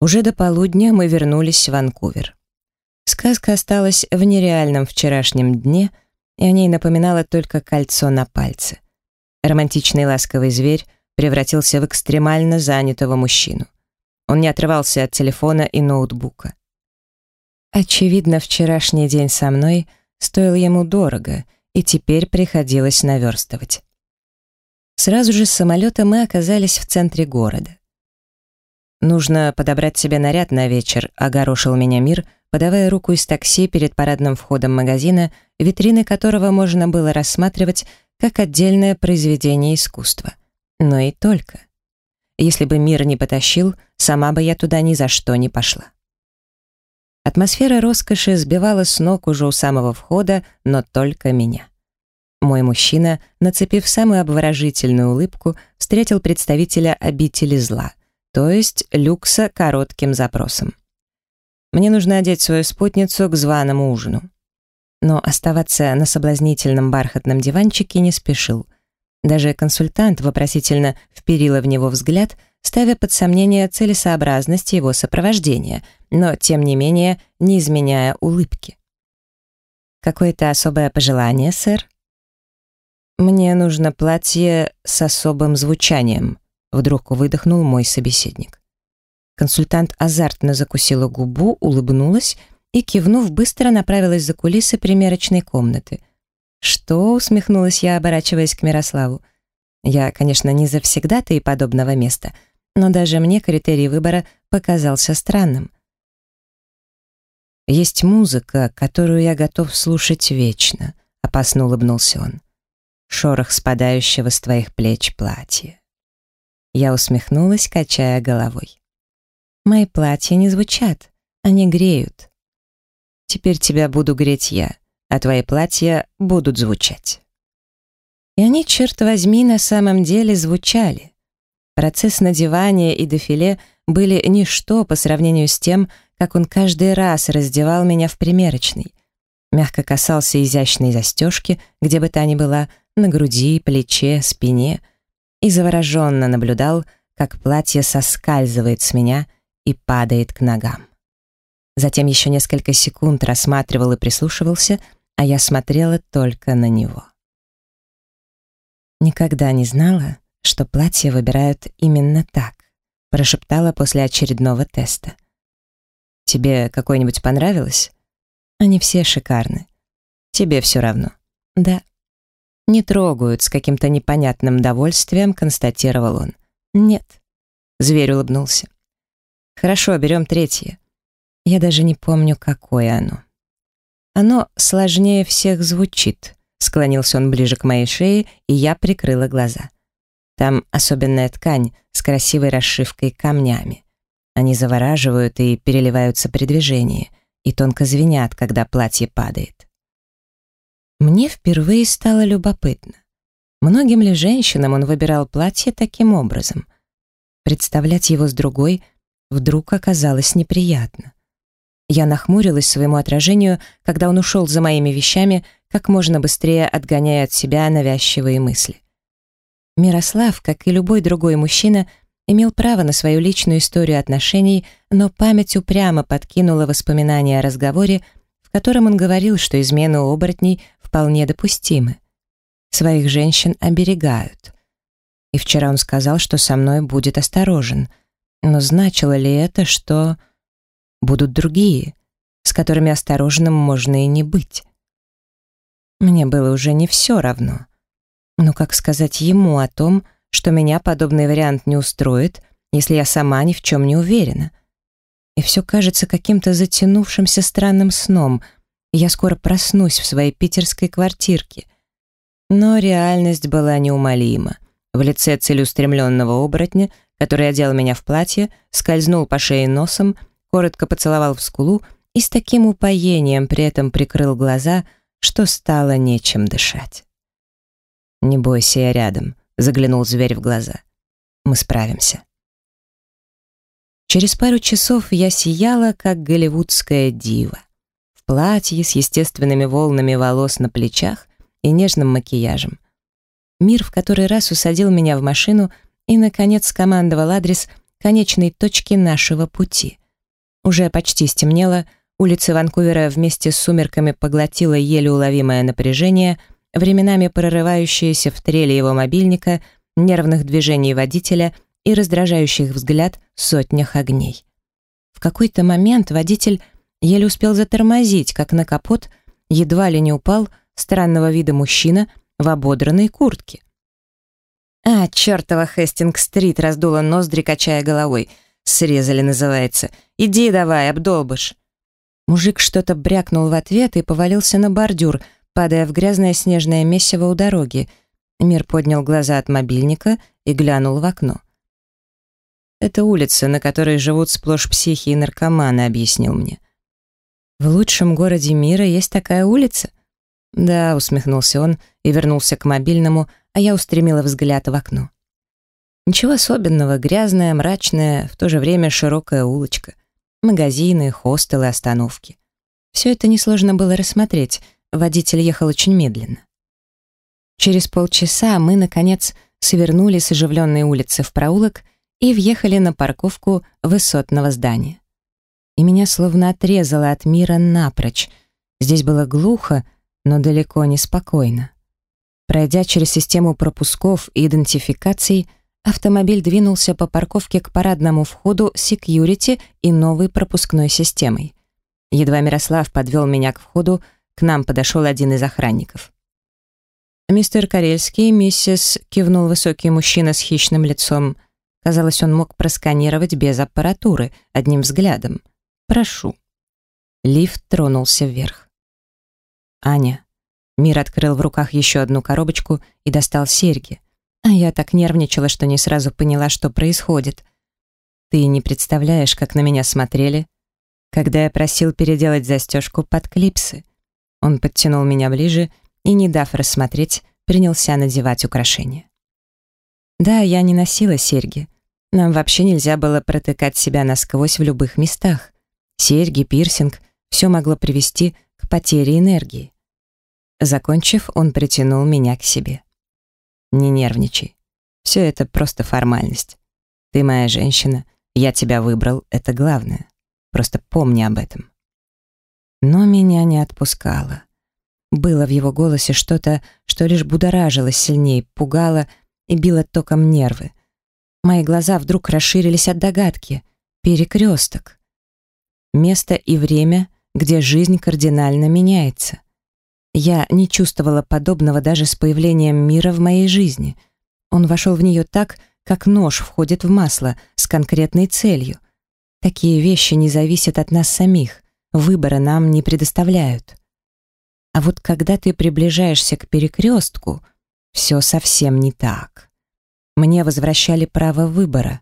Уже до полудня мы вернулись в Ванкувер. Сказка осталась в нереальном вчерашнем дне, и о ней напоминало только кольцо на пальце. Романтичный ласковый зверь превратился в экстремально занятого мужчину. Он не отрывался от телефона и ноутбука. Очевидно, вчерашний день со мной стоил ему дорого, и теперь приходилось наверстывать. Сразу же с самолета мы оказались в центре города. «Нужно подобрать себе наряд на вечер», — огорошил меня мир, подавая руку из такси перед парадным входом магазина, витрины которого можно было рассматривать как отдельное произведение искусства. Но и только. Если бы мир не потащил, сама бы я туда ни за что не пошла. Атмосфера роскоши сбивала с ног уже у самого входа, но только меня. Мой мужчина, нацепив самую обворожительную улыбку, встретил представителя обители зла — то есть люкса коротким запросом. Мне нужно одеть свою спутницу к званому ужину. Но оставаться на соблазнительном бархатном диванчике не спешил. Даже консультант вопросительно вперила в него взгляд, ставя под сомнение целесообразность его сопровождения, но, тем не менее, не изменяя улыбки. «Какое-то особое пожелание, сэр?» «Мне нужно платье с особым звучанием», Вдруг выдохнул мой собеседник. Консультант азартно закусила губу, улыбнулась и, кивнув, быстро направилась за кулисы примерочной комнаты. «Что?» — усмехнулась я, оборачиваясь к Мирославу. «Я, конечно, не завсегда-то и подобного места, но даже мне критерий выбора показался странным. «Есть музыка, которую я готов слушать вечно», — опасно улыбнулся он. «Шорох спадающего с твоих плеч платья». Я усмехнулась, качая головой. Мои платья не звучат, они греют. Теперь тебя буду греть я, а твои платья будут звучать. И они, черт возьми, на самом деле звучали. Процесс надевания и дефиле были ничто по сравнению с тем, как он каждый раз раздевал меня в примерочной. Мягко касался изящной застежки, где бы та ни была, на груди, плече, спине — и завороженно наблюдал, как платье соскальзывает с меня и падает к ногам. Затем еще несколько секунд рассматривал и прислушивался, а я смотрела только на него. Никогда не знала, что платье выбирают именно так, прошептала после очередного теста. Тебе какое-нибудь понравилось? Они все шикарны. Тебе все равно. Да. «Не трогают», — с каким-то непонятным довольствием констатировал он. «Нет». Зверь улыбнулся. «Хорошо, берем третье. Я даже не помню, какое оно». «Оно сложнее всех звучит», — склонился он ближе к моей шее, и я прикрыла глаза. «Там особенная ткань с красивой расшивкой камнями. Они завораживают и переливаются при движении, и тонко звенят, когда платье падает. Мне впервые стало любопытно. Многим ли женщинам он выбирал платье таким образом? Представлять его с другой вдруг оказалось неприятно. Я нахмурилась своему отражению, когда он ушел за моими вещами, как можно быстрее отгоняя от себя навязчивые мысли. Мирослав, как и любой другой мужчина, имел право на свою личную историю отношений, но память упрямо подкинула воспоминания о разговоре, в котором он говорил, что измены оборотней вполне допустимы. Своих женщин оберегают. И вчера он сказал, что со мной будет осторожен. Но значило ли это, что будут другие, с которыми осторожным можно и не быть? Мне было уже не все равно. Но как сказать ему о том, что меня подобный вариант не устроит, если я сама ни в чем не уверена? И все кажется каким-то затянувшимся странным сном — я скоро проснусь в своей питерской квартирке. Но реальность была неумолима. В лице целеустремленного оборотня, который одел меня в платье, скользнул по шее носом, коротко поцеловал в скулу и с таким упоением при этом прикрыл глаза, что стало нечем дышать. «Не бойся, я рядом», — заглянул зверь в глаза. «Мы справимся». Через пару часов я сияла, как голливудская дива платье с естественными волнами волос на плечах и нежным макияжем. Мир в который раз усадил меня в машину и, наконец, скомандовал адрес, конечной точки нашего пути. Уже почти стемнело, улицы Ванкувера вместе с сумерками поглотило еле уловимое напряжение, временами прорывающееся в треле его мобильника, нервных движений водителя и раздражающих взгляд сотнях огней. В какой-то момент водитель еле успел затормозить, как на капот едва ли не упал странного вида мужчина в ободранной куртке. «А, чертова Хестинг-стрит!» раздула ноздри, качая головой. «Срезали, называется. Иди давай, обдолбыш!» Мужик что-то брякнул в ответ и повалился на бордюр, падая в грязное снежное месиво у дороги. Мир поднял глаза от мобильника и глянул в окно. «Это улица, на которой живут сплошь психи и наркоманы», — объяснил мне. «В лучшем городе мира есть такая улица?» «Да», — усмехнулся он и вернулся к мобильному, а я устремила взгляд в окно. Ничего особенного, грязная, мрачная, в то же время широкая улочка. Магазины, хостелы, остановки. Все это несложно было рассмотреть, водитель ехал очень медленно. Через полчаса мы, наконец, свернули с оживленной улицы в проулок и въехали на парковку высотного здания. И меня словно отрезало от мира напрочь. Здесь было глухо, но далеко не спокойно. Пройдя через систему пропусков и идентификаций, автомобиль двинулся по парковке к парадному входу секьюрити и новой пропускной системой. Едва Мирослав подвел меня к входу, к нам подошел один из охранников. «Мистер Карельский, миссис...» — кивнул высокий мужчина с хищным лицом. Казалось, он мог просканировать без аппаратуры, одним взглядом. «Прошу». Лифт тронулся вверх. «Аня, Мир открыл в руках еще одну коробочку и достал серьги. А я так нервничала, что не сразу поняла, что происходит. Ты не представляешь, как на меня смотрели, когда я просил переделать застежку под клипсы. Он подтянул меня ближе и, не дав рассмотреть, принялся надевать украшения. Да, я не носила серьги. Нам вообще нельзя было протыкать себя насквозь в любых местах. Серьги, пирсинг — все могло привести к потере энергии. Закончив, он притянул меня к себе. «Не нервничай. Все это просто формальность. Ты моя женщина, я тебя выбрал, это главное. Просто помни об этом». Но меня не отпускало. Было в его голосе что-то, что лишь будоражило сильнее, пугало и било током нервы. Мои глаза вдруг расширились от догадки. Перекресток. Место и время, где жизнь кардинально меняется. Я не чувствовала подобного даже с появлением мира в моей жизни. Он вошел в нее так, как нож входит в масло, с конкретной целью. Такие вещи не зависят от нас самих, выбора нам не предоставляют. А вот когда ты приближаешься к перекрестку, все совсем не так. Мне возвращали право выбора,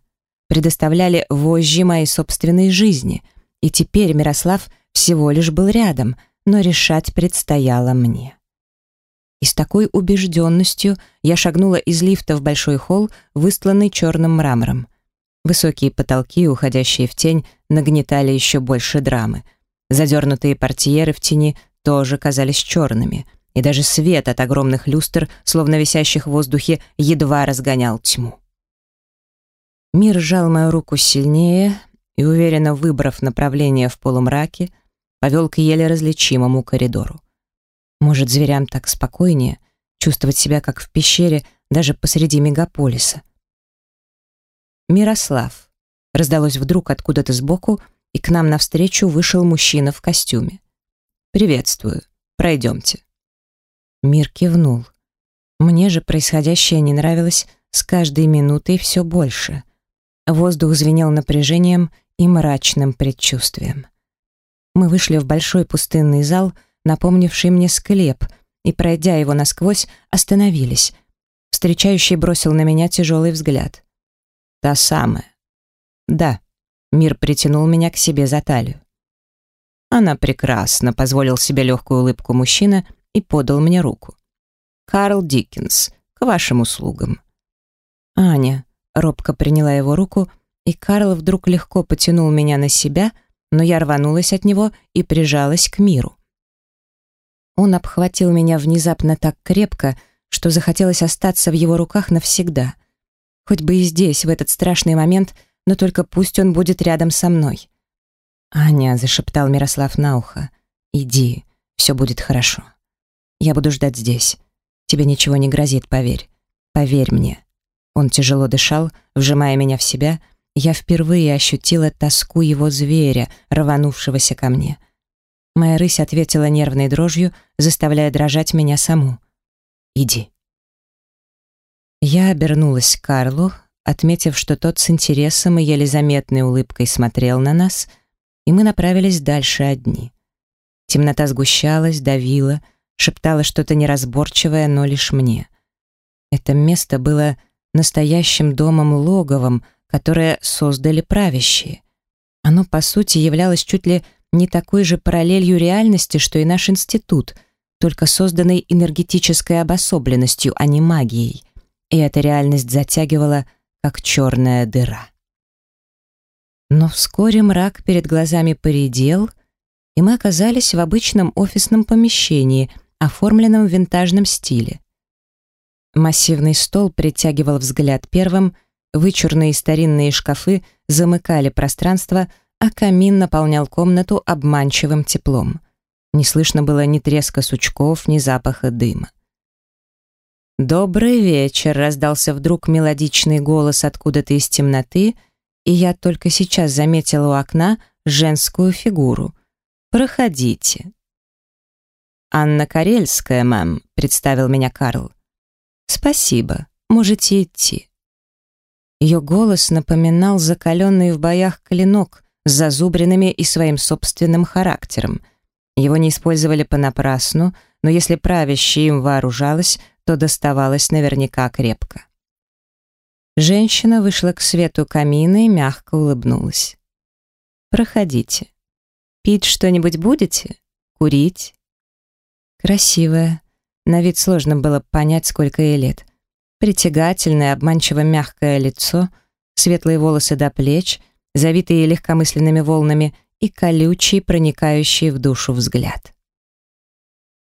предоставляли вожжи моей собственной жизни, и теперь Мирослав всего лишь был рядом — но решать предстояло мне. И с такой убежденностью я шагнула из лифта в большой холл, выстланный черным мрамором. Высокие потолки, уходящие в тень, нагнетали еще больше драмы. Задернутые портьеры в тени тоже казались черными, и даже свет от огромных люстр, словно висящих в воздухе, едва разгонял тьму. Мир сжал мою руку сильнее и, уверенно выбрав направление в полумраке, повел к еле различимому коридору. Может, зверям так спокойнее, чувствовать себя как в пещере даже посреди мегаполиса. «Мирослав», — раздалось вдруг откуда-то сбоку, и к нам навстречу вышел мужчина в костюме. «Приветствую. Пройдемте». Мир кивнул. Мне же происходящее не нравилось с каждой минутой все больше. Воздух звенел напряжением и мрачным предчувствием. Мы вышли в большой пустынный зал, напомнивший мне склеп, и, пройдя его насквозь, остановились. Встречающий бросил на меня тяжелый взгляд. «Та самая». «Да». Мир притянул меня к себе за талию. «Она прекрасна», — позволил себе легкую улыбку мужчина и подал мне руку. «Карл Диккенс, к вашим услугам». «Аня», — робко приняла его руку, и Карл вдруг легко потянул меня на себя, но я рванулась от него и прижалась к миру. Он обхватил меня внезапно так крепко, что захотелось остаться в его руках навсегда. Хоть бы и здесь, в этот страшный момент, но только пусть он будет рядом со мной. «Аня», — зашептал Мирослав на ухо, — «иди, все будет хорошо. Я буду ждать здесь. Тебе ничего не грозит, поверь. Поверь мне». Он тяжело дышал, вжимая меня в себя, я впервые ощутила тоску его зверя, рванувшегося ко мне. Моя рысь ответила нервной дрожью, заставляя дрожать меня саму. «Иди». Я обернулась к Карлу, отметив, что тот с интересом и еле заметной улыбкой смотрел на нас, и мы направились дальше одни. Темнота сгущалась, давила, шептала что-то неразборчивое, но лишь мне. Это место было настоящим домом-логовом, которое создали правящие. Оно, по сути, являлось чуть ли не такой же параллелью реальности, что и наш институт, только созданной энергетической обособленностью, а не магией. И эта реальность затягивала, как черная дыра. Но вскоре мрак перед глазами поредел, и мы оказались в обычном офисном помещении, оформленном в винтажном стиле. Массивный стол притягивал взгляд первым, вычурные старинные шкафы замыкали пространство, а камин наполнял комнату обманчивым теплом. Не слышно было ни треска сучков, ни запаха дыма. «Добрый вечер!» — раздался вдруг мелодичный голос откуда-то из темноты, и я только сейчас заметила у окна женскую фигуру. «Проходите». «Анна Карельская, мэм», — представил меня Карл. «Спасибо, можете идти». Ее голос напоминал закаленный в боях клинок с зазубринами и своим собственным характером. Его не использовали понапрасну, но если правящая им вооружалась, то доставалась наверняка крепко. Женщина вышла к свету камина и мягко улыбнулась. «Проходите. Пить что-нибудь будете? Курить?» Красивая, на вид сложно было понять, сколько ей лет. Притягательное, обманчиво мягкое лицо, светлые волосы до плеч, завитые легкомысленными волнами и колючий, проникающий в душу взгляд.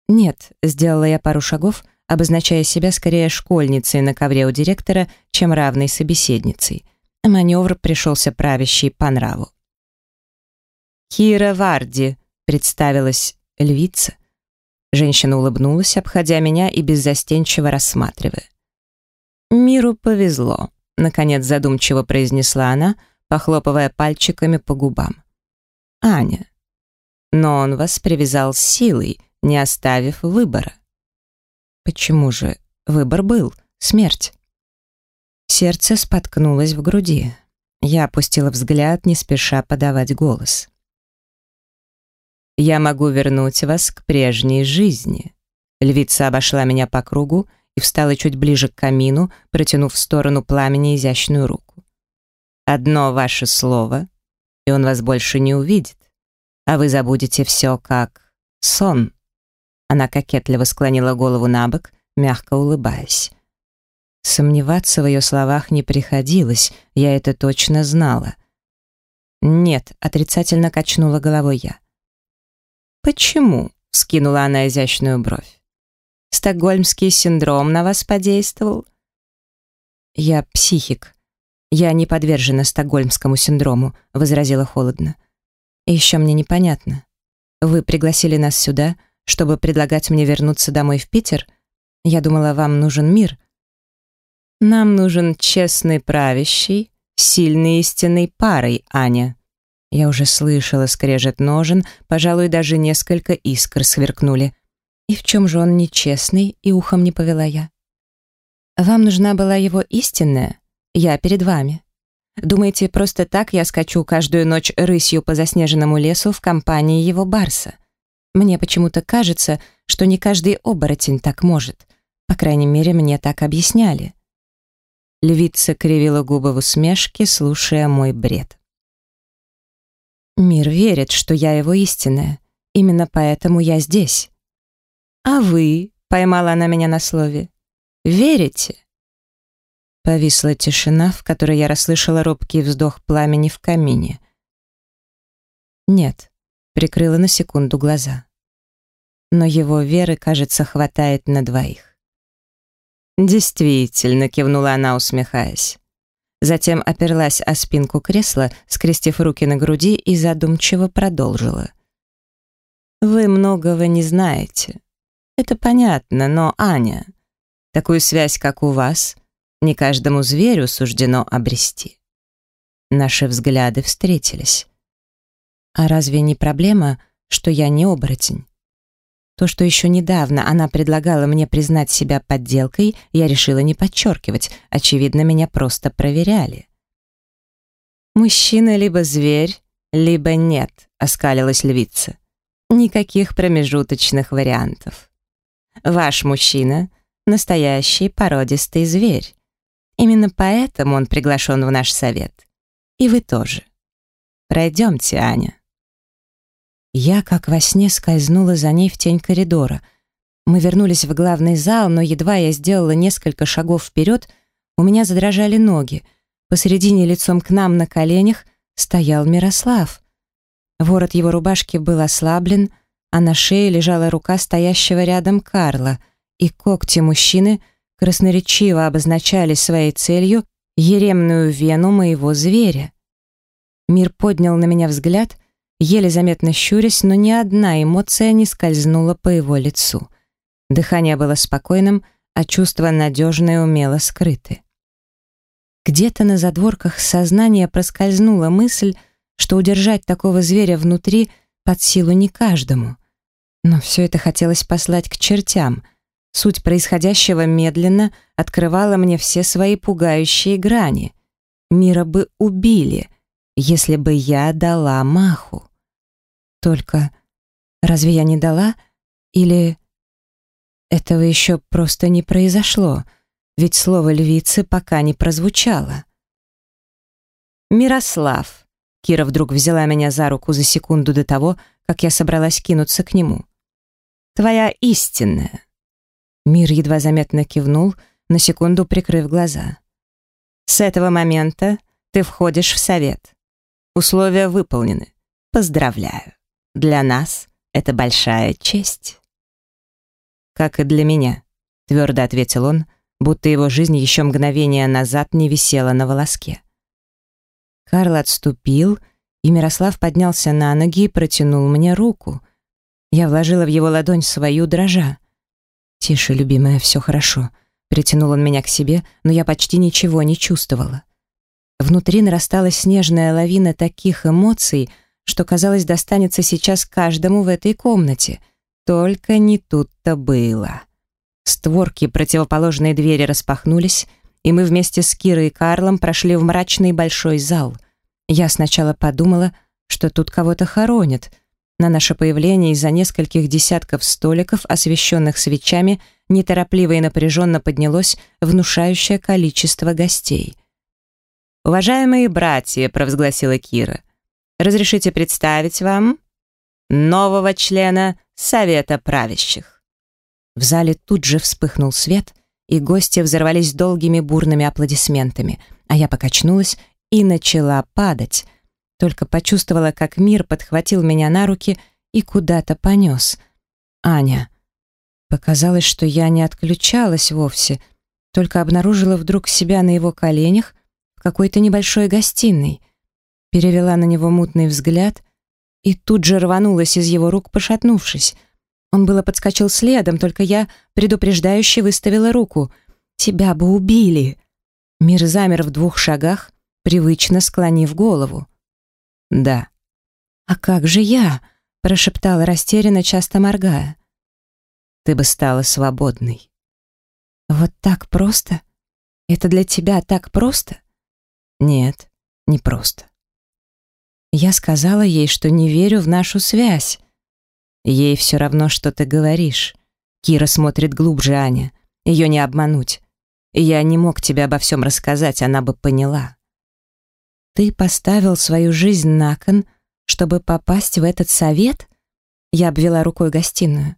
«Нет», — сделала я пару шагов, обозначая себя скорее школьницей на ковре у директора, чем равной собеседницей. Маневр пришелся правящий по нраву. «Кира Варди», — представилась львица, Женщина улыбнулась, обходя меня и беззастенчиво рассматривая. «Миру повезло», — наконец задумчиво произнесла она, похлопывая пальчиками по губам. «Аня. Но он вас привязал силой, не оставив выбора». «Почему же? Выбор был. Смерть». Сердце споткнулось в груди. Я опустила взгляд, не спеша подавать голос. Я могу вернуть вас к прежней жизни». Львица обошла меня по кругу и встала чуть ближе к камину, протянув в сторону пламени изящную руку. «Одно ваше слово, и он вас больше не увидит, а вы забудете все как сон». Она кокетливо склонила голову на бок, мягко улыбаясь. Сомневаться в ее словах не приходилось, я это точно знала. «Нет», — отрицательно качнула головой я. «Почему?» — скинула она изящную бровь. «Стокгольмский синдром на вас подействовал?» «Я психик. Я не подвержена стокгольмскому синдрому», — возразила холодно. «И еще мне непонятно. Вы пригласили нас сюда, чтобы предлагать мне вернуться домой в Питер? Я думала, вам нужен мир». «Нам нужен честный правящий, сильный истинной парой, Аня», я уже слышала скрежет ножен, пожалуй, даже несколько искр сверкнули. И в чем же он нечестный, и ухом не повела я. Вам нужна была его истинная? Я перед вами. Думаете, просто так я скачу каждую ночь рысью по заснеженному лесу в компании его барса? Мне почему-то кажется, что не каждый оборотень так может. По крайней мере, мне так объясняли. Львица кривила губы в усмешке, слушая мой бред. Мир верит, что я его истинная. Именно поэтому я здесь. А вы, поймала она меня на слове, верите? Повисла тишина, в которой я расслышала робкий вздох пламени в камине. Нет, прикрыла на секунду глаза. Но его веры, кажется, хватает на двоих. Действительно, кивнула она, усмехаясь. Затем оперлась о спинку кресла, скрестив руки на груди и задумчиво продолжила. «Вы многого не знаете. Это понятно, но, Аня, такую связь, как у вас, не каждому зверю суждено обрести». Наши взгляды встретились. «А разве не проблема, что я не оборотень?» То, что еще недавно она предлагала мне признать себя подделкой, я решила не подчеркивать. Очевидно, меня просто проверяли. «Мужчина либо зверь, либо нет», — оскалилась львица. «Никаких промежуточных вариантов. Ваш мужчина — настоящий породистый зверь. Именно поэтому он приглашен в наш совет. И вы тоже. Пройдемте, Аня». Я, как во сне, скользнула за ней в тень коридора. Мы вернулись в главный зал, но едва я сделала несколько шагов вперед, у меня задрожали ноги. Посередине лицом к нам на коленях стоял Мирослав. Ворот его рубашки был ослаблен, а на шее лежала рука стоящего рядом Карла, и когти мужчины красноречиво обозначали своей целью еремную вену моего зверя. Мир поднял на меня взгляд — еле заметно щурясь, но ни одна эмоция не скользнула по его лицу. Дыхание было спокойным, а чувства надежно и умело скрыты. Где-то на задворках сознания проскользнула мысль, что удержать такого зверя внутри под силу не каждому. Но все это хотелось послать к чертям. Суть происходящего медленно открывала мне все свои пугающие грани. Мира бы убили, если бы я дала маху. Только разве я не дала? Или этого еще просто не произошло? Ведь слово львицы пока не прозвучало. «Мирослав», — Кира вдруг взяла меня за руку за секунду до того, как я собралась кинуться к нему. «Твоя истинная». Мир едва заметно кивнул, на секунду прикрыв глаза. «С этого момента ты входишь в совет. Условия выполнены. Поздравляю». Для нас это большая честь. Как и для меня, твердо ответил он, будто его жизнь еще мгновение назад не висела на волоске. Карл отступил, и Мирослав поднялся на ноги и протянул мне руку. Я вложила в его ладонь свою дрожа. «Тише, любимая, все хорошо». Притянул он меня к себе, но я почти ничего не чувствовала. Внутри нарастала снежная лавина таких эмоций, что, казалось, достанется сейчас каждому в этой комнате. Только не тут-то было. Створки противоположной двери распахнулись, и мы вместе с Кирой и Карлом прошли в мрачный большой зал. Я сначала подумала, что тут кого-то хоронят. На наше появление из-за нескольких десятков столиков, освещенных свечами, неторопливо и напряженно поднялось внушающее количество гостей. «Уважаемые братья», — провозгласила Кира, Разрешите представить вам нового члена Совета правящих». В зале тут же вспыхнул свет, и гости взорвались долгими бурными аплодисментами, а я покачнулась и начала падать. Только почувствовала, как мир подхватил меня на руки и куда-то понес. «Аня». Показалось, что я не отключалась вовсе, только обнаружила вдруг себя на его коленях в какой-то небольшой гостиной перевела на него мутный взгляд и тут же рванулась из его рук, пошатнувшись. Он было подскочил следом, только я предупреждающе выставила руку. «Тебя бы убили!» Мир замер в двух шагах, привычно склонив голову. «Да». «А как же я?» — прошептала растерянно, часто моргая. «Ты бы стала свободной». «Вот так просто? Это для тебя так просто?» «Нет, не просто. Я сказала ей, что не верю в нашу связь. Ей все равно, что ты говоришь. Кира смотрит глубже Аня. Ее не обмануть. Я не мог тебе обо всем рассказать, она бы поняла. Ты поставил свою жизнь на кон, чтобы попасть в этот совет? Я обвела рукой гостиную.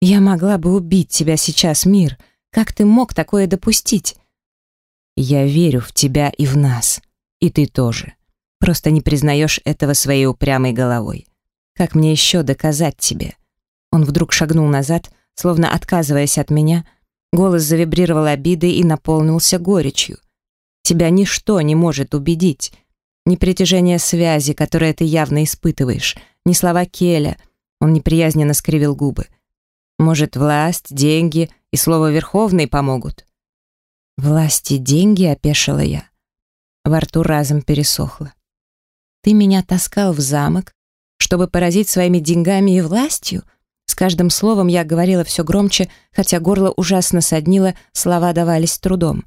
Я могла бы убить тебя сейчас, мир. Как ты мог такое допустить? Я верю в тебя и в нас. И ты тоже. Просто не признаешь этого своей упрямой головой. Как мне еще доказать тебе? Он вдруг шагнул назад, словно отказываясь от меня. Голос завибрировал обидой и наполнился горечью. Тебя ничто не может убедить. Ни притяжение связи, которое ты явно испытываешь, ни слова Келя. Он неприязненно скривил губы. Может, власть, деньги и слово «верховный» помогут? Власть и деньги, опешила я. Во рту разом пересохло. Ты меня таскал в замок, чтобы поразить своими деньгами и властью? С каждым словом я говорила все громче, хотя горло ужасно соднило, слова давались трудом.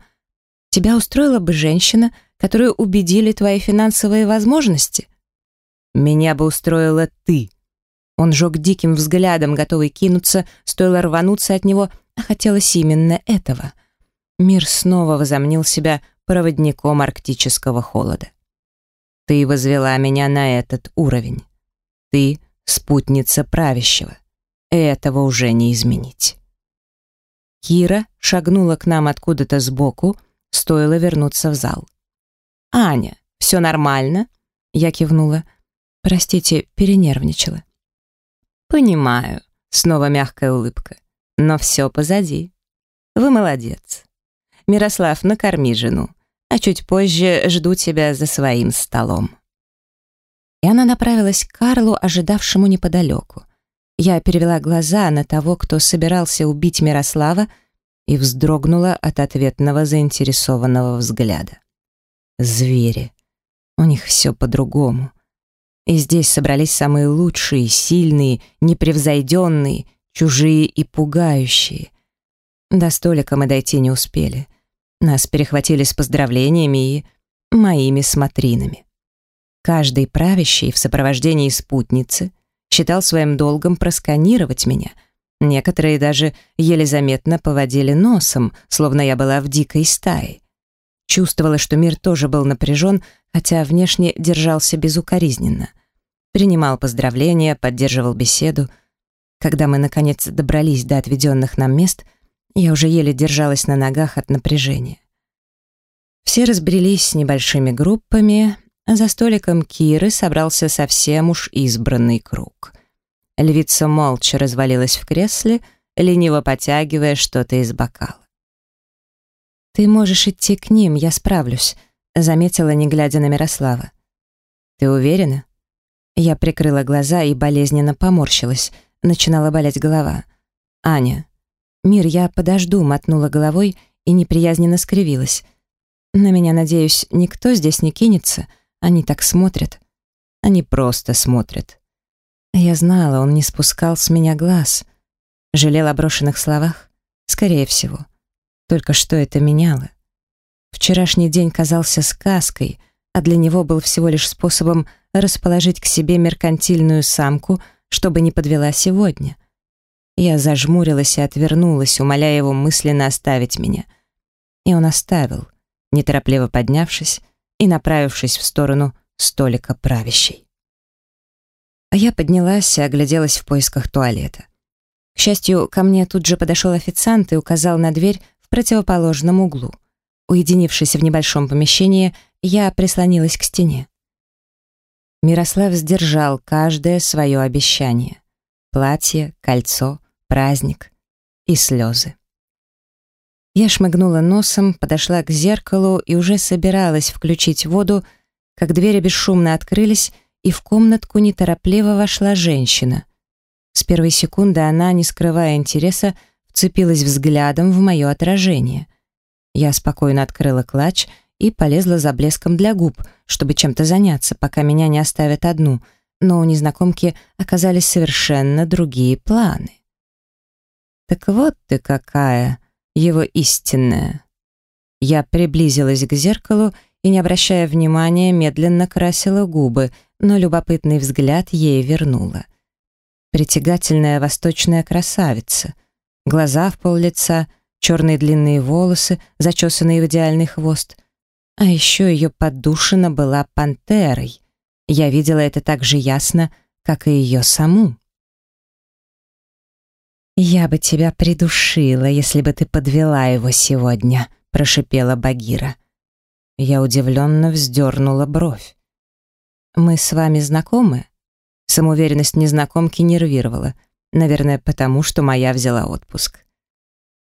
Тебя устроила бы женщина, которую убедили твои финансовые возможности? Меня бы устроила ты. Он жег диким взглядом, готовый кинуться, стоило рвануться от него, а хотелось именно этого. Мир снова возомнил себя проводником арктического холода. Ты возвела меня на этот уровень. Ты — спутница правящего. Этого уже не изменить. Кира шагнула к нам откуда-то сбоку, стоило вернуться в зал. «Аня, все нормально?» Я кивнула. «Простите, перенервничала». «Понимаю», — снова мягкая улыбка. «Но все позади. Вы молодец. Мирослав, накорми жену а чуть позже жду тебя за своим столом». И она направилась к Карлу, ожидавшему неподалеку. Я перевела глаза на того, кто собирался убить Мирослава, и вздрогнула от ответного заинтересованного взгляда. Звери. У них все по-другому. И здесь собрались самые лучшие, сильные, непревзойденные, чужие и пугающие. До столика мы дойти не успели. Нас перехватили с поздравлениями и моими смотринами. Каждый правящий в сопровождении спутницы считал своим долгом просканировать меня. Некоторые даже еле заметно поводили носом, словно я была в дикой стае. Чувствовала, что мир тоже был напряжен, хотя внешне держался безукоризненно. Принимал поздравления, поддерживал беседу. Когда мы, наконец, добрались до отведенных нам мест, я уже еле держалась на ногах от напряжения. Все разбрелись с небольшими группами, за столиком Киры собрался совсем уж избранный круг. Львица молча развалилась в кресле, лениво потягивая что-то из бокала. «Ты можешь идти к ним, я справлюсь», — заметила, не глядя на Мирослава. «Ты уверена?» Я прикрыла глаза и болезненно поморщилась. Начинала болеть голова. «Аня, «Мир, я подожду», — мотнула головой и неприязненно скривилась. «На меня, надеюсь, никто здесь не кинется. Они так смотрят». Они просто смотрят. Я знала, он не спускал с меня глаз. Жалел о брошенных словах? Скорее всего. Только что это меняло? Вчерашний день казался сказкой, а для него был всего лишь способом расположить к себе меркантильную самку, чтобы не подвела сегодня. Я зажмурилась и отвернулась, умоляя его мысленно оставить меня. И он оставил, неторопливо поднявшись и направившись в сторону столика правящей. А я поднялась и огляделась в поисках туалета. К счастью, ко мне тут же подошел официант и указал на дверь в противоположном углу. Уединившись в небольшом помещении, я прислонилась к стене. Мирослав сдержал каждое свое обещание. Платье, кольцо, праздник и слезы. Я шмыгнула носом, подошла к зеркалу и уже собиралась включить воду, как двери бесшумно открылись, и в комнатку неторопливо вошла женщина. С первой секунды она, не скрывая интереса, вцепилась взглядом в мое отражение. Я спокойно открыла клатч и полезла за блеском для губ, чтобы чем-то заняться, пока меня не оставят одну, но у незнакомки оказались совершенно другие планы. Так вот ты какая, его истинная. Я приблизилась к зеркалу и, не обращая внимания, медленно красила губы, но любопытный взгляд ей вернула. Притягательная восточная красавица. Глаза в пол лица, черные длинные волосы, зачесанные в идеальный хвост. А еще ее поддушина была пантерой. Я видела это так же ясно, как и ее саму. «Я бы тебя придушила, если бы ты подвела его сегодня», — прошипела Багира. Я удивленно вздернула бровь. «Мы с вами знакомы?» Самоуверенность незнакомки нервировала. Наверное, потому что моя взяла отпуск.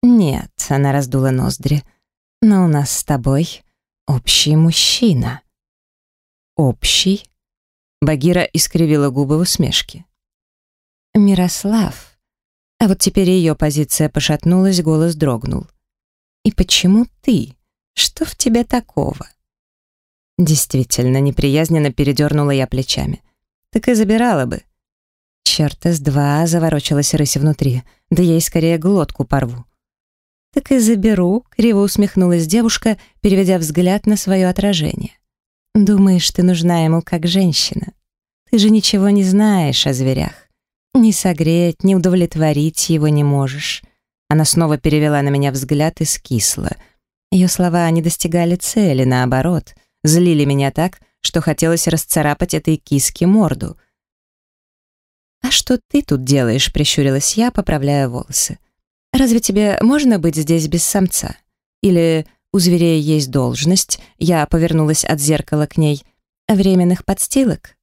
«Нет», — она раздула ноздри. «Но у нас с тобой Общий мужчина. Общий? Багира искривила губы в усмешке. Мирослав. А вот теперь ее позиция пошатнулась, голос дрогнул. И почему ты? Что в тебе такого? Действительно, неприязненно передернула я плечами. Так и забирала бы. Черт из два, заворочилась рысь внутри. Да я ей скорее глотку порву. Так и заберу, криво усмехнулась девушка, переведя взгляд на свое отражение. Думаешь, ты нужна ему как женщина? Ты же ничего не знаешь о зверях. Ни согреть, ни удовлетворить его не можешь. Она снова перевела на меня взгляд и скисла. Ее слова не достигали цели, наоборот, злили меня так, что хотелось расцарапать этой киске морду. «А что ты тут делаешь?» — прищурилась я, поправляя волосы. «Разве тебе можно быть здесь без самца? Или у зверей есть должность?» Я повернулась от зеркала к ней. «Временных подстилок?»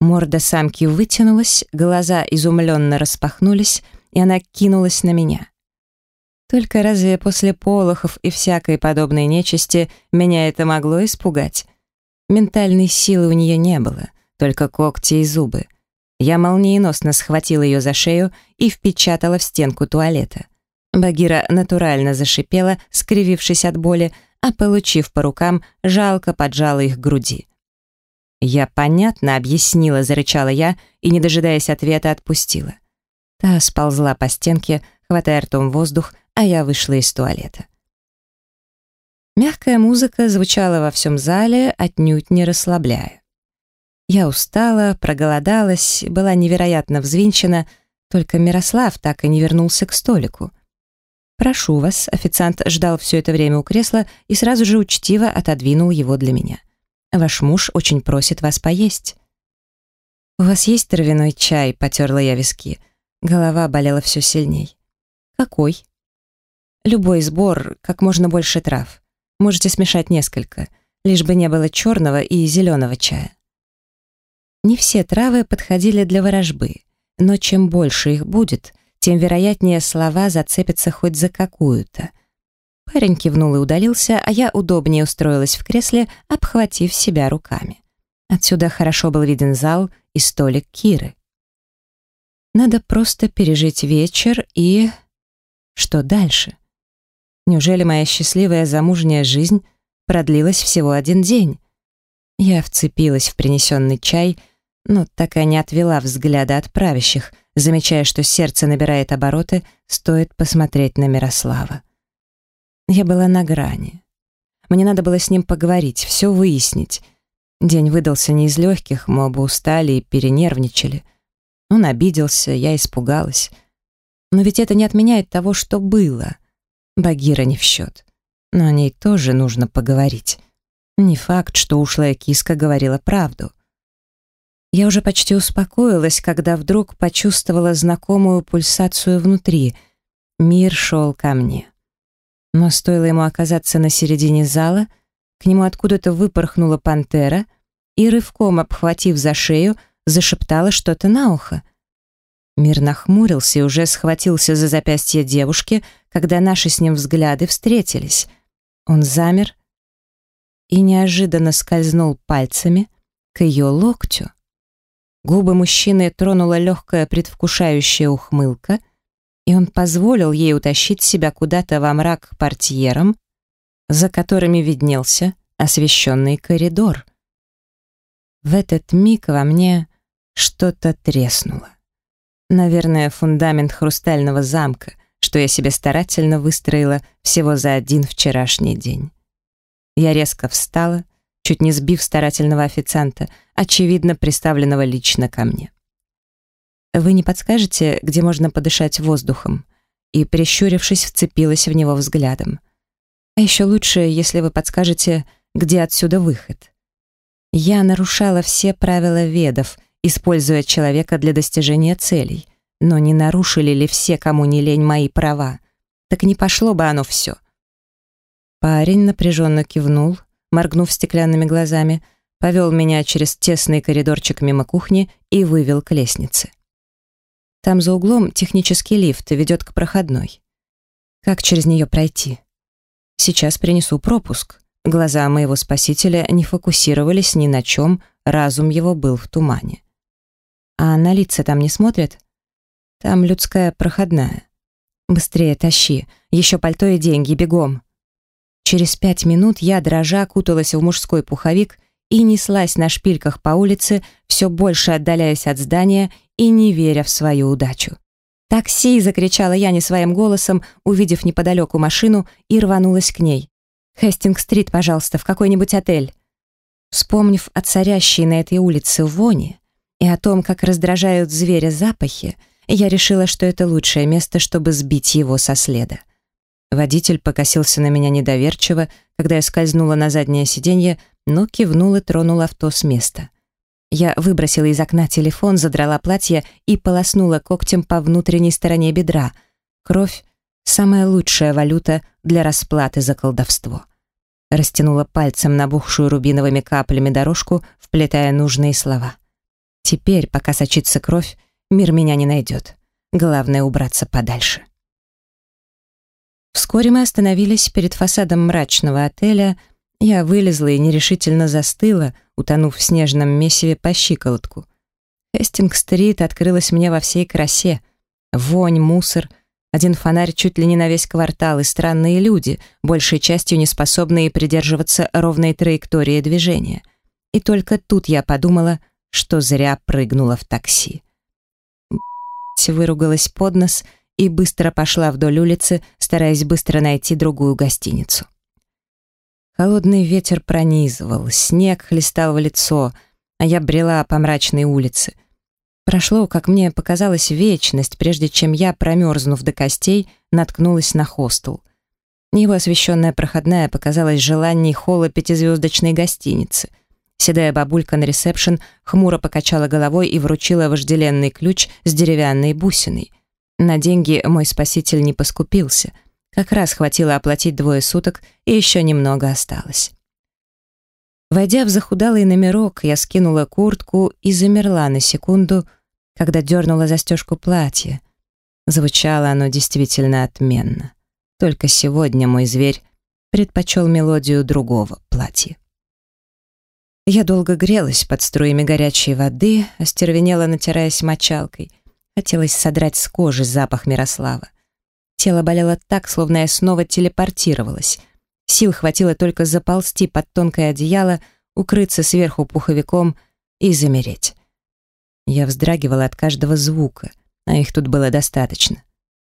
Морда самки вытянулась, глаза изумленно распахнулись, и она кинулась на меня. Только разве после полохов и всякой подобной нечисти меня это могло испугать? Ментальной силы у нее не было, только когти и зубы. Я молниеносно схватила ее за шею и впечатала в стенку туалета. Багира натурально зашипела, скривившись от боли, а, получив по рукам, жалко поджала их к груди. «Я понятно объяснила», — зарычала я и, не дожидаясь ответа, отпустила. Та сползла по стенке, хватая ртом воздух, а я вышла из туалета. Мягкая музыка звучала во всем зале, отнюдь не расслабляя. Я устала, проголодалась, была невероятно взвинчена, только Мирослав так и не вернулся к столику. «Прошу вас», — официант ждал все это время у кресла и сразу же учтиво отодвинул его для меня. Ваш муж очень просит вас поесть». «У вас есть травяной чай?» — потерла я виски. Голова болела все сильней. «Какой?» «Любой сбор, как можно больше трав. Можете смешать несколько, лишь бы не было черного и зеленого чая». Не все травы подходили для ворожбы, но чем больше их будет, тем вероятнее слова зацепятся хоть за какую-то — Парень кивнул и удалился, а я удобнее устроилась в кресле, обхватив себя руками. Отсюда хорошо был виден зал и столик Киры. Надо просто пережить вечер и... Что дальше? Неужели моя счастливая замужняя жизнь продлилась всего один день? Я вцепилась в принесенный чай, но так и не отвела взгляда от правящих, замечая, что сердце набирает обороты, стоит посмотреть на Мирослава. Я была на грани. Мне надо было с ним поговорить, все выяснить. День выдался не из легких, мы оба устали и перенервничали. Он обиделся, я испугалась. Но ведь это не отменяет того, что было. Багира не в счет. Но о ней тоже нужно поговорить. Не факт, что ушлая киска говорила правду. Я уже почти успокоилась, когда вдруг почувствовала знакомую пульсацию внутри. Мир шел ко мне. Но стоило ему оказаться на середине зала, к нему откуда-то выпорхнула пантера и, рывком обхватив за шею, зашептала что-то на ухо. Мир нахмурился и уже схватился за запястье девушки, когда наши с ним взгляды встретились. Он замер и неожиданно скользнул пальцами к ее локтю. Губы мужчины тронула легкая предвкушающая ухмылка — и он позволил ей утащить себя куда-то во мрак к портьерам, за которыми виднелся освещенный коридор. В этот миг во мне что-то треснуло. Наверное, фундамент хрустального замка, что я себе старательно выстроила всего за один вчерашний день. Я резко встала, чуть не сбив старательного официанта, очевидно приставленного лично ко мне. Вы не подскажете, где можно подышать воздухом?» И, прищурившись, вцепилась в него взглядом. «А еще лучше, если вы подскажете, где отсюда выход». Я нарушала все правила ведов, используя человека для достижения целей. Но не нарушили ли все, кому не лень, мои права? Так не пошло бы оно все. Парень напряженно кивнул, моргнув стеклянными глазами, повел меня через тесный коридорчик мимо кухни и вывел к лестнице. Там за углом технический лифт ведет к проходной. Как через нее пройти? Сейчас принесу пропуск. Глаза моего спасителя не фокусировались ни на чем, разум его был в тумане. А на лица там не смотрят? Там людская проходная. Быстрее тащи, еще пальто и деньги, бегом. Через пять минут я, дрожа, куталась в мужской пуховик и неслась на шпильках по улице, все больше отдаляясь от здания и не веря в свою удачу. «Такси!» — закричала я не своим голосом, увидев неподалеку машину, и рванулась к ней. «Хестинг-стрит, пожалуйста, в какой-нибудь отель». Вспомнив о царящей на этой улице вони и о том, как раздражают зверя запахи, я решила, что это лучшее место, чтобы сбить его со следа. Водитель покосился на меня недоверчиво, когда я скользнула на заднее сиденье, но кивнул и тронул авто с места. Я выбросила из окна телефон, задрала платье и полоснула когтем по внутренней стороне бедра. Кровь — самая лучшая валюта для расплаты за колдовство. Растянула пальцем набухшую рубиновыми каплями дорожку, вплетая нужные слова. Теперь, пока сочится кровь, мир меня не найдет. Главное — убраться подальше. Вскоре мы остановились перед фасадом мрачного отеля. Я вылезла и нерешительно застыла, утонув в снежном месиве по щиколотку. Хестинг-стрит открылась мне во всей красе. Вонь, мусор, один фонарь чуть ли не на весь квартал и странные люди, большей частью не способные придерживаться ровной траектории движения. И только тут я подумала, что зря прыгнула в такси. Выругалась под нос и быстро пошла вдоль улицы, стараясь быстро найти другую гостиницу. Холодный ветер пронизывал, снег хлестал в лицо, а я брела по мрачной улице. Прошло, как мне показалось, вечность, прежде чем я, промерзнув до костей, наткнулась на хостел. Его освещенная проходная показалась желанием холла пятизвездочной гостиницы. Седая бабулька на ресепшн хмуро покачала головой и вручила вожделенный ключ с деревянной бусиной. На деньги мой спаситель не поскупился. Как раз хватило оплатить двое суток, и еще немного осталось. Войдя в захудалый номерок, я скинула куртку и замерла на секунду, когда дернула застежку платья. Звучало оно действительно отменно. Только сегодня мой зверь предпочел мелодию другого платья. Я долго грелась под струями горячей воды, остервенела, натираясь мочалкой — Хотелось содрать с кожи запах Мирослава. Тело болело так, словно я снова телепортировалась. Сил хватило только заползти под тонкое одеяло, укрыться сверху пуховиком и замереть. Я вздрагивала от каждого звука, а их тут было достаточно.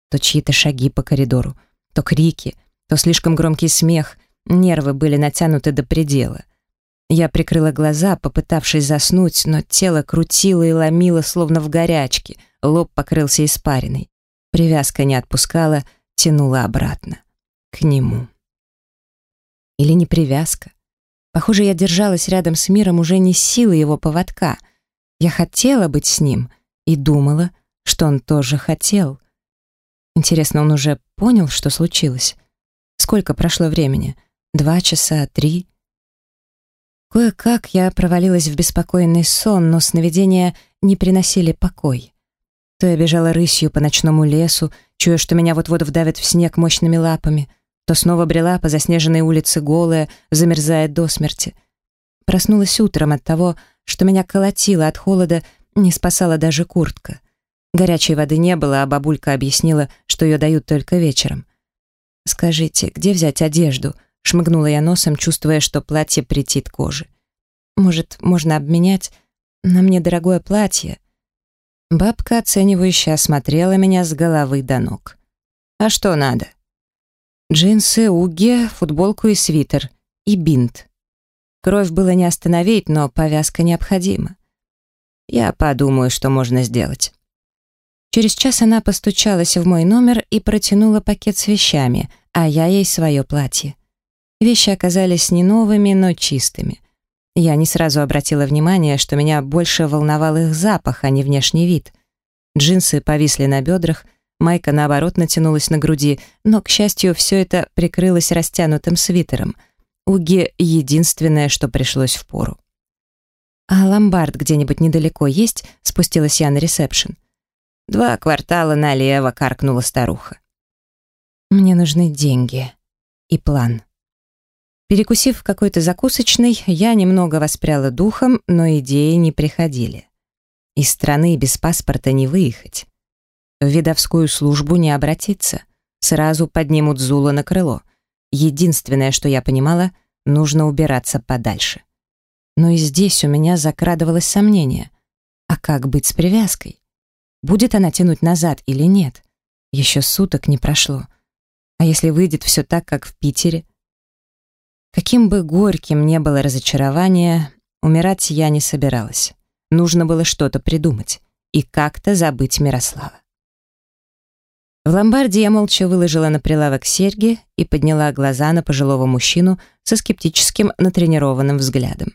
То чьи-то шаги по коридору, то крики, то слишком громкий смех, нервы были натянуты до предела. Я прикрыла глаза, попытавшись заснуть, но тело крутило и ломило, словно в горячке — лоб покрылся испариной. Привязка не отпускала, тянула обратно. К нему. Или не привязка. Похоже, я держалась рядом с миром уже не силой его поводка. Я хотела быть с ним и думала, что он тоже хотел. Интересно, он уже понял, что случилось? Сколько прошло времени? Два часа, три? Кое-как я провалилась в беспокойный сон, но сновидения не приносили покой. То я бежала рысью по ночному лесу, чуя, что меня вот-вот вдавят в снег мощными лапами, то снова брела по заснеженной улице голая, замерзая до смерти. Проснулась утром от того, что меня колотило от холода, не спасала даже куртка. Горячей воды не было, а бабулька объяснила, что ее дают только вечером. «Скажите, где взять одежду?» — шмыгнула я носом, чувствуя, что платье притит коже. «Может, можно обменять? На мне дорогое платье». Бабка оценивающе осмотрела меня с головы до ног. «А что надо?» Джинсы, уги, футболку и свитер. И бинт. Кровь было не остановить, но повязка необходима. Я подумаю, что можно сделать. Через час она постучалась в мой номер и протянула пакет с вещами, а я ей свое платье. Вещи оказались не новыми, но чистыми. Я не сразу обратила внимание, что меня больше волновал их запах, а не внешний вид. Джинсы повисли на бедрах, майка, наоборот, натянулась на груди, но, к счастью, все это прикрылось растянутым свитером. Уги — единственное, что пришлось в пору. «А ломбард где-нибудь недалеко есть?» — спустилась я на ресепшн. «Два квартала налево», — каркнула старуха. «Мне нужны деньги и план». Перекусив в какой-то закусочной, я немного воспряла духом, но идеи не приходили. Из страны без паспорта не выехать. В видовскую службу не обратиться. Сразу поднимут Зула на крыло. Единственное, что я понимала, нужно убираться подальше. Но и здесь у меня закрадывалось сомнение. А как быть с привязкой? Будет она тянуть назад или нет? Еще суток не прошло. А если выйдет все так, как в Питере? Каким бы горьким не было разочарование, умирать я не собиралась. Нужно было что-то придумать и как-то забыть Мирослава. В ломбарде я молча выложила на прилавок серьги и подняла глаза на пожилого мужчину со скептическим натренированным взглядом.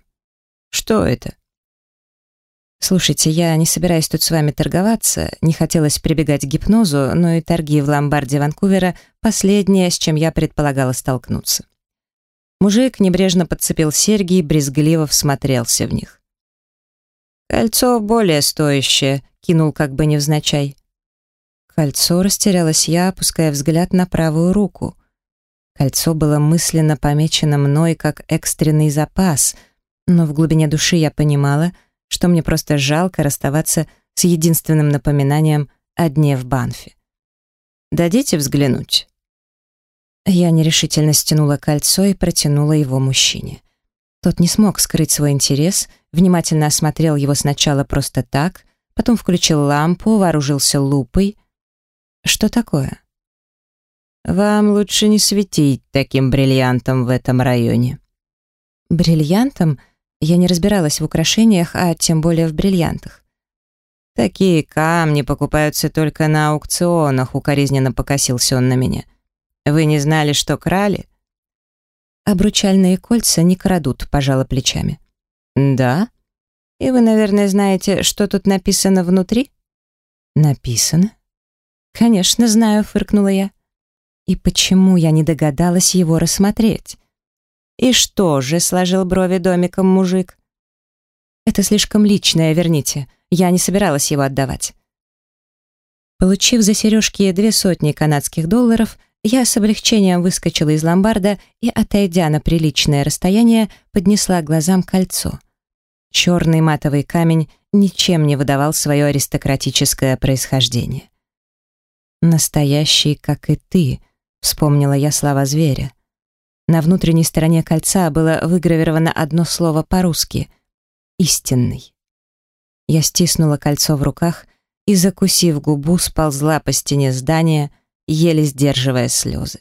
«Что это?» «Слушайте, я не собираюсь тут с вами торговаться, не хотелось прибегать к гипнозу, но и торги в ломбарде Ванкувера — последнее, с чем я предполагала столкнуться». Мужик небрежно подцепил серьги и брезгливо всмотрелся в них. «Кольцо более стоящее», — кинул как бы невзначай. Кольцо растерялась я, опуская взгляд на правую руку. Кольцо было мысленно помечено мной как экстренный запас, но в глубине души я понимала, что мне просто жалко расставаться с единственным напоминанием о дне в Банфе. «Дадите взглянуть?» Я нерешительно стянула кольцо и протянула его мужчине. Тот не смог скрыть свой интерес, внимательно осмотрел его сначала просто так, потом включил лампу, вооружился лупой. «Что такое?» «Вам лучше не светить таким бриллиантом в этом районе». «Бриллиантом?» Я не разбиралась в украшениях, а тем более в бриллиантах. «Такие камни покупаются только на аукционах», — укоризненно покосился он на меня. Вы не знали, что крали? Обручальные кольца не крадут, пожала плечами. Да? И вы, наверное, знаете, что тут написано внутри? Написано? Конечно, знаю, фыркнула я. И почему я не догадалась его рассмотреть? И что же, сложил брови домиком мужик? Это слишком личное, верните. Я не собиралась его отдавать. Получив за сережки две сотни канадских долларов, я с облегчением выскочила из ломбарда и, отойдя на приличное расстояние, поднесла глазам кольцо. Черный матовый камень ничем не выдавал свое аристократическое происхождение. «Настоящий, как и ты», — вспомнила я слова зверя. На внутренней стороне кольца было выгравировано одно слово по-русски — «истинный». Я стиснула кольцо в руках и, закусив губу, сползла по стене здания — еле сдерживая слезы.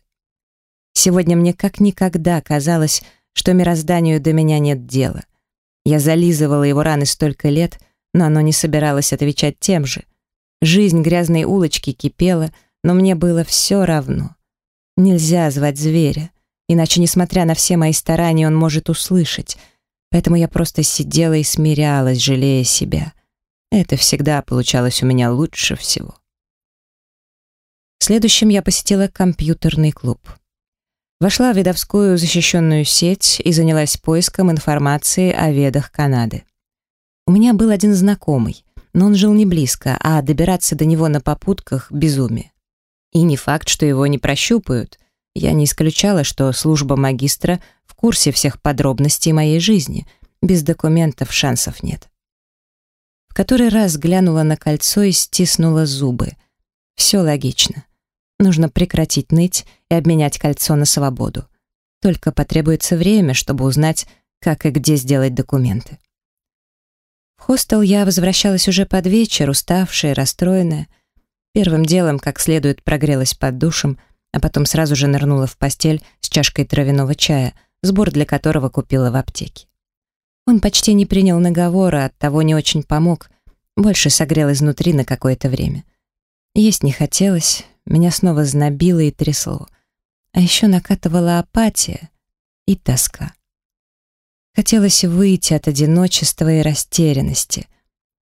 Сегодня мне как никогда казалось, что мирозданию до меня нет дела. Я зализывала его раны столько лет, но оно не собиралось отвечать тем же. Жизнь грязной улочки кипела, но мне было все равно. Нельзя звать зверя, иначе, несмотря на все мои старания, он может услышать. Поэтому я просто сидела и смирялась, жалея себя. Это всегда получалось у меня лучше всего. Следующим я посетила компьютерный клуб. Вошла в видовскую защищенную сеть и занялась поиском информации о ведах Канады. У меня был один знакомый, но он жил не близко, а добираться до него на попутках — безумие. И не факт, что его не прощупают. Я не исключала, что служба магистра в курсе всех подробностей моей жизни. Без документов шансов нет. В который раз глянула на кольцо и стиснула зубы. Все логично. Нужно прекратить ныть и обменять кольцо на свободу. Только потребуется время, чтобы узнать, как и где сделать документы. В хостел я возвращалась уже под вечер, уставшая, расстроенная. Первым делом, как следует, прогрелась под душем, а потом сразу же нырнула в постель с чашкой травяного чая, сбор для которого купила в аптеке. Он почти не принял наговора, оттого не очень помог, больше согрел изнутри на какое-то время. Есть не хотелось, меня снова знобило и трясло. А еще накатывала апатия и тоска. Хотелось выйти от одиночества и растерянности.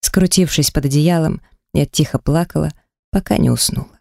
Скрутившись под одеялом, я тихо плакала, пока не уснула.